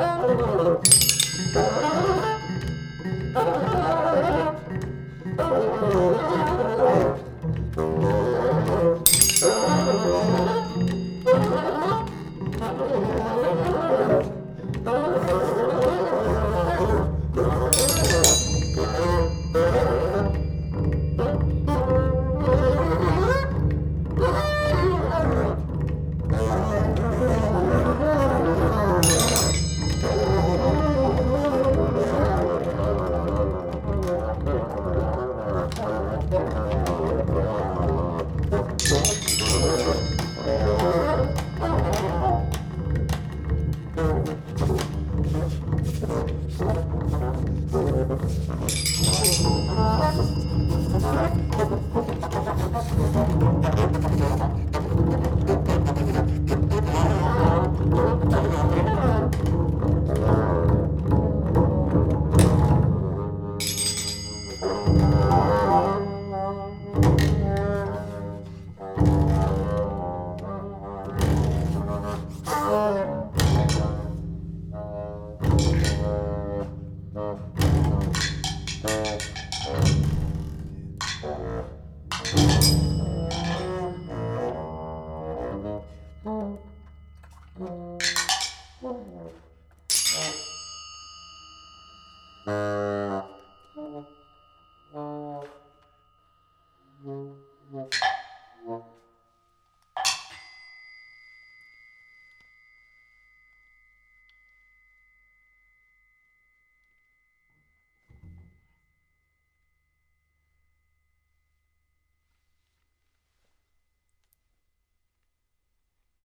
Oh, my God. Mm-hmm. Thank you.